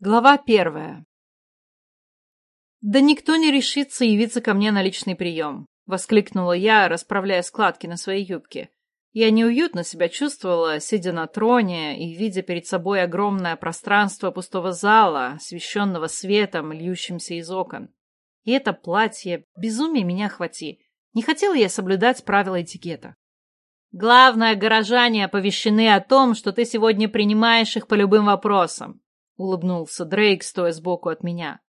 Глава первая. «Да никто не решится явиться ко мне на личный прием», — воскликнула я, расправляя складки на своей юбке. Я неуютно себя чувствовала, сидя на троне и видя перед собой огромное пространство пустого зала, освещенного светом, льющимся из окон. И это платье, безумие меня хвати. Не хотела я соблюдать правила этикета. «Главное, горожане оповещены о том, что ты сегодня принимаешь их по любым вопросам», улыбнулся Дрейк, стоя сбоку от меня.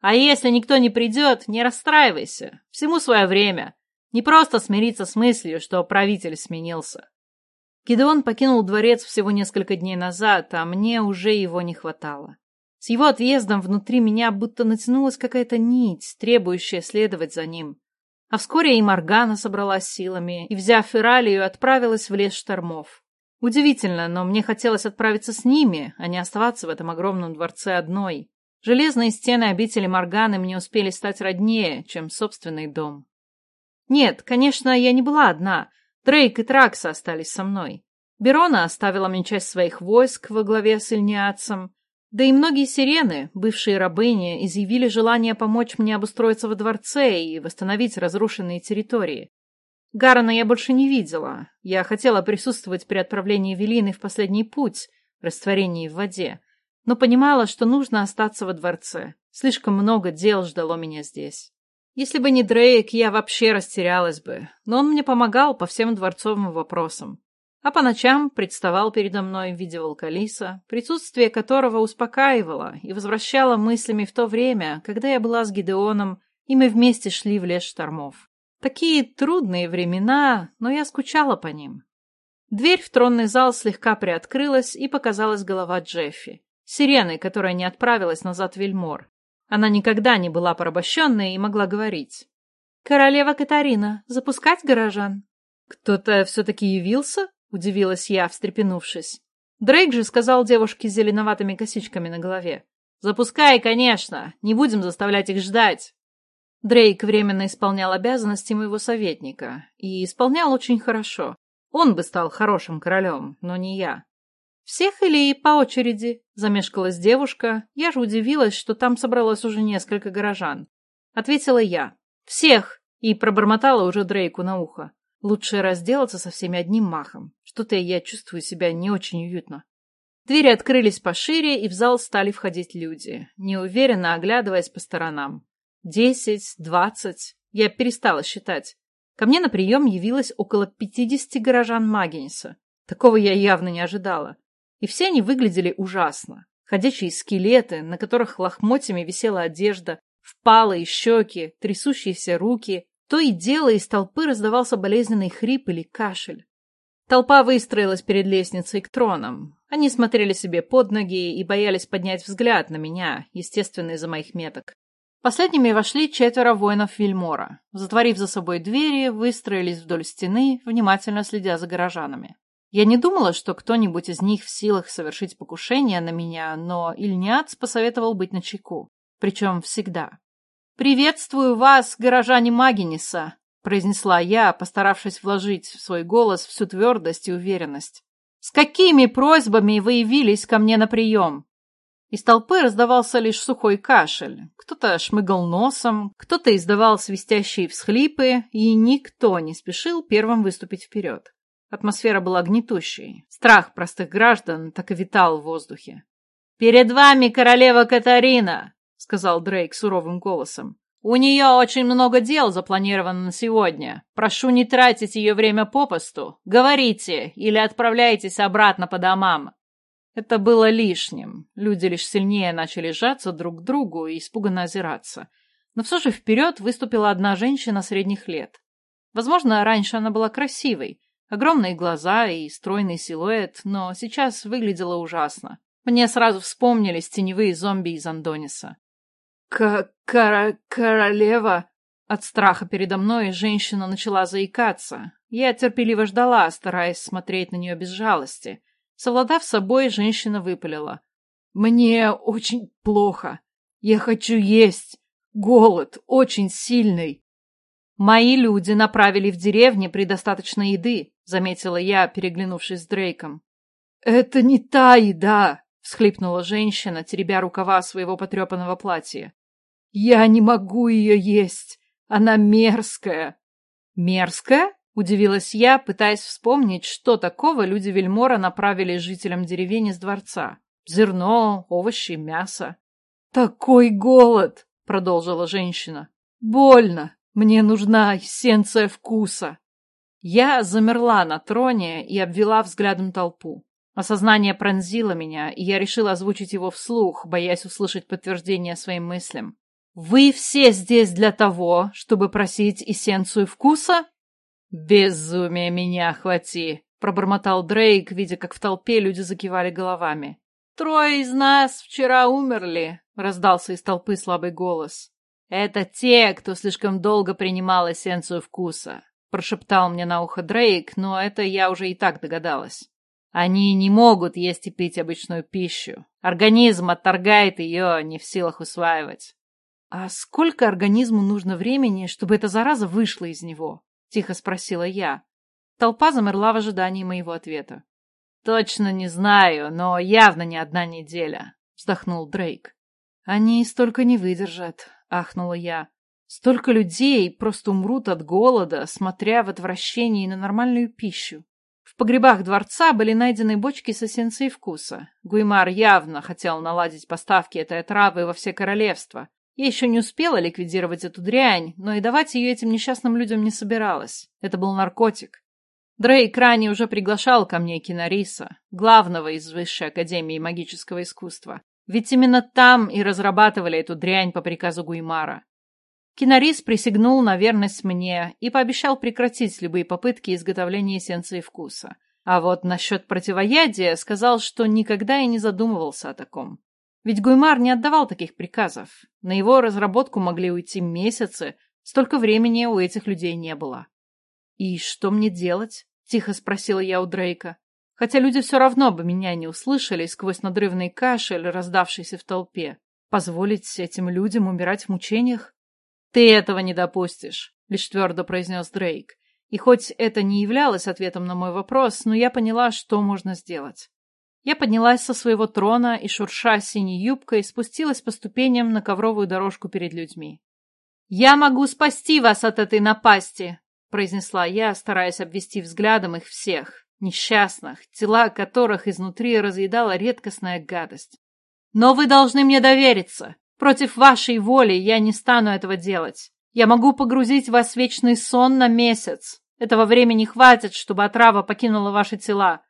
А если никто не придет, не расстраивайся. Всему свое время. Не просто смириться с мыслью, что правитель сменился. Гидеон покинул дворец всего несколько дней назад, а мне уже его не хватало. С его отъездом внутри меня будто натянулась какая-то нить, требующая следовать за ним. А вскоре и Моргана собралась силами и, взяв Фералию, отправилась в лес штормов. Удивительно, но мне хотелось отправиться с ними, а не оставаться в этом огромном дворце одной. Железные стены обители Морганы мне успели стать роднее, чем собственный дом. Нет, конечно, я не была одна. Дрейк и Тракса остались со мной. Берона оставила мне часть своих войск во главе с Ильниадцем, да и многие сирены, бывшие рабыни, изъявили желание помочь мне обустроиться во дворце и восстановить разрушенные территории. Гарана я больше не видела. Я хотела присутствовать при отправлении Велины в последний путь, растворении в воде, но понимала, что нужно остаться во дворце. Слишком много дел ждало меня здесь. Если бы не Дрейк, я вообще растерялась бы, но он мне помогал по всем дворцовым вопросам. А по ночам представал передо мной в виде волкалиса, присутствие которого успокаивало и возвращало мыслями в то время, когда я была с Гидеоном, и мы вместе шли в лес штормов. Такие трудные времена, но я скучала по ним. Дверь в тронный зал слегка приоткрылась, и показалась голова Джеффи. Сирены, которая не отправилась назад в Вельмор. Она никогда не была порабощенной и могла говорить. «Королева Катарина, запускать горожан?» «Кто-то все-таки явился?» — удивилась я, встрепенувшись. Дрейк же сказал девушке с зеленоватыми косичками на голове. «Запускай, конечно! Не будем заставлять их ждать!» Дрейк временно исполнял обязанности моего советника, и исполнял очень хорошо. Он бы стал хорошим королем, но не я. «Всех или по очереди?» — замешкалась девушка. Я же удивилась, что там собралось уже несколько горожан. Ответила я. «Всех!» и пробормотала уже Дрейку на ухо. Лучше разделаться со всеми одним махом. Что-то я чувствую себя не очень уютно. Двери открылись пошире, и в зал стали входить люди, неуверенно оглядываясь по сторонам. Десять, двадцать. Я перестала считать. Ко мне на прием явилось около пятидесяти горожан Магенса. Такого я явно не ожидала. И все они выглядели ужасно. Ходячие скелеты, на которых лохмотьями висела одежда, впалые щеки, трясущиеся руки. То и дело из толпы раздавался болезненный хрип или кашель. Толпа выстроилась перед лестницей к тронам. Они смотрели себе под ноги и боялись поднять взгляд на меня, естественно, из-за моих меток. Последними вошли четверо воинов Вильмора. Затворив за собой двери, выстроились вдоль стены, внимательно следя за горожанами. Я не думала, что кто-нибудь из них в силах совершить покушение на меня, но Ильняц посоветовал быть начеку. Причем всегда. «Приветствую вас, горожане Магиниса!» — произнесла я, постаравшись вложить в свой голос всю твердость и уверенность. «С какими просьбами вы явились ко мне на прием?» Из толпы раздавался лишь сухой кашель. Кто-то шмыгал носом, кто-то издавал свистящие всхлипы, и никто не спешил первым выступить вперед. Атмосфера была гнетущей. Страх простых граждан так и витал в воздухе. «Перед вами королева Катарина!» — сказал Дрейк суровым голосом. «У нее очень много дел запланировано на сегодня. Прошу не тратить ее время попосту. Говорите или отправляйтесь обратно по домам. Это было лишним. Люди лишь сильнее начали сжаться друг к другу и испуганно озираться. Но все же вперед выступила одна женщина средних лет. Возможно, раньше она была красивой. Огромные глаза и стройный силуэт, но сейчас выглядела ужасно. Мне сразу вспомнились теневые зомби из Андониса. к кора королева От страха передо мной женщина начала заикаться. Я терпеливо ждала, стараясь смотреть на нее без жалости — Совладав собой, женщина выпалила. «Мне очень плохо. Я хочу есть. Голод очень сильный». «Мои люди направили в деревне предостаточно еды», — заметила я, переглянувшись с Дрейком. «Это не та еда», — всхлипнула женщина, теребя рукава своего потрепанного платья. «Я не могу ее есть! Она мерзкая!» «Мерзкая?» — удивилась я, пытаясь вспомнить, что такого люди Вельмора направили жителям деревень из дворца. Зерно, овощи, мясо. «Такой голод!» — продолжила женщина. «Больно! Мне нужна эссенция вкуса!» Я замерла на троне и обвела взглядом толпу. Осознание пронзило меня, и я решила озвучить его вслух, боясь услышать подтверждение своим мыслям. «Вы все здесь для того, чтобы просить эссенцию вкуса?» «Безумие меня охвати!» — пробормотал Дрейк, видя, как в толпе люди закивали головами. «Трое из нас вчера умерли», — раздался из толпы слабый голос. «Это те, кто слишком долго принимал эссенцию вкуса», — прошептал мне на ухо Дрейк, но это я уже и так догадалась. Они не могут есть и пить обычную пищу. Организм отторгает ее, не в силах усваивать. «А сколько организму нужно времени, чтобы эта зараза вышла из него?» — тихо спросила я. Толпа замерла в ожидании моего ответа. «Точно не знаю, но явно не одна неделя», — вздохнул Дрейк. «Они столько не выдержат», — ахнула я. «Столько людей просто умрут от голода, смотря в отвращении на нормальную пищу». В погребах дворца были найдены бочки с эссенцией вкуса. Гуймар явно хотел наладить поставки этой отравы во все королевства. Я еще не успела ликвидировать эту дрянь, но и давать ее этим несчастным людям не собиралась. Это был наркотик. Дрейк ранее уже приглашал ко мне Кинариса, главного из Высшей Академии Магического Искусства. Ведь именно там и разрабатывали эту дрянь по приказу Гуймара. Кинарис присягнул на верность мне и пообещал прекратить любые попытки изготовления эссенции вкуса. А вот насчет противоядия сказал, что никогда и не задумывался о таком. Ведь Гуймар не отдавал таких приказов. На его разработку могли уйти месяцы, столько времени у этих людей не было. «И что мне делать?» — тихо спросила я у Дрейка. Хотя люди все равно бы меня не услышали сквозь надрывный кашель, раздавшийся в толпе. Позволить этим людям умирать в мучениях? «Ты этого не допустишь», — лишь твердо произнес Дрейк. И хоть это не являлось ответом на мой вопрос, но я поняла, что можно сделать. Я поднялась со своего трона и, шурша синей юбкой, спустилась по ступеням на ковровую дорожку перед людьми. «Я могу спасти вас от этой напасти!» — произнесла я, стараясь обвести взглядом их всех, несчастных, тела которых изнутри разъедала редкостная гадость. «Но вы должны мне довериться. Против вашей воли я не стану этого делать. Я могу погрузить вас в вечный сон на месяц. Этого времени хватит, чтобы отрава покинула ваши тела.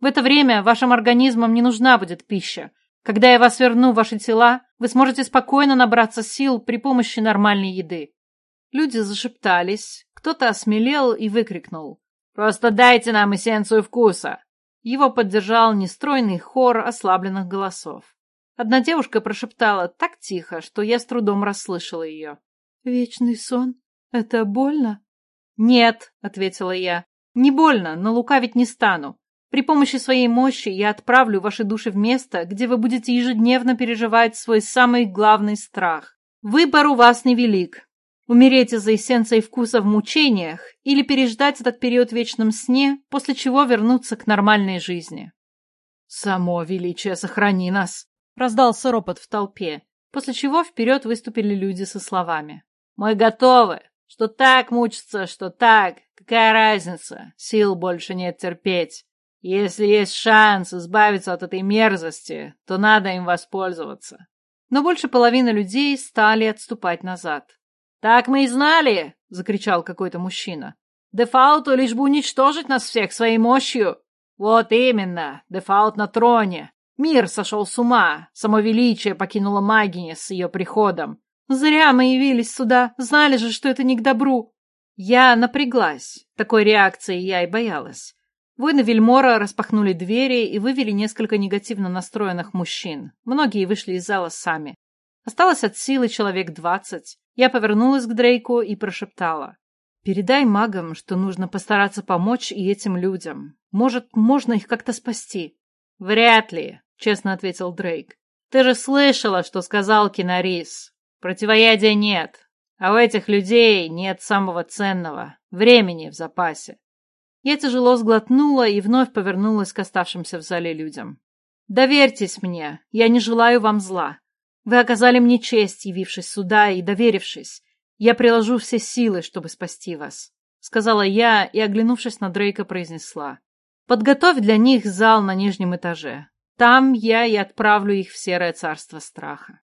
В это время вашим организмам не нужна будет пища. Когда я вас верну в ваши тела, вы сможете спокойно набраться сил при помощи нормальной еды. Люди зашептались, кто-то осмелел и выкрикнул. «Просто дайте нам эссенцию вкуса!» Его поддержал нестройный хор ослабленных голосов. Одна девушка прошептала так тихо, что я с трудом расслышала ее. «Вечный сон? Это больно?» «Нет», — ответила я. «Не больно, но лукавить не стану. При помощи своей мощи я отправлю ваши души в место, где вы будете ежедневно переживать свой самый главный страх. Выбор у вас невелик. Умереть из-за эссенции вкуса в мучениях или переждать этот период в вечном сне, после чего вернуться к нормальной жизни. «Само величие сохрани нас!» Раздался ропот в толпе, после чего вперед выступили люди со словами. «Мы готовы! Что так мучиться, что так! Какая разница? Сил больше нет терпеть. Если есть шанс избавиться от этой мерзости, то надо им воспользоваться». Но больше половины людей стали отступать назад. «Так мы и знали!» — закричал какой-то мужчина. «Дефауту лишь бы уничтожить нас всех своей мощью!» «Вот именно! Дефаут на троне! Мир сошел с ума, само величие покинуло магине с ее приходом. Зря мы явились сюда, знали же, что это не к добру. Я напряглась, такой реакции я и боялась. Воины Вельмора распахнули двери и вывели несколько негативно настроенных мужчин. Многие вышли из зала сами. Осталось от силы человек двадцать. Я повернулась к Дрейку и прошептала. «Передай магам, что нужно постараться помочь и этим людям. Может, можно их как-то спасти?» «Вряд ли», — честно ответил Дрейк. «Ты же слышала, что сказал Кинарис. Противоядия нет, а у этих людей нет самого ценного — времени в запасе». Я тяжело сглотнула и вновь повернулась к оставшимся в зале людям. Доверьтесь мне, я не желаю вам зла. Вы оказали мне честь, явившись сюда и доверившись. Я приложу все силы, чтобы спасти вас», — сказала я и, оглянувшись на Дрейка, произнесла. «Подготовь для них зал на нижнем этаже. Там я и отправлю их в серое царство страха».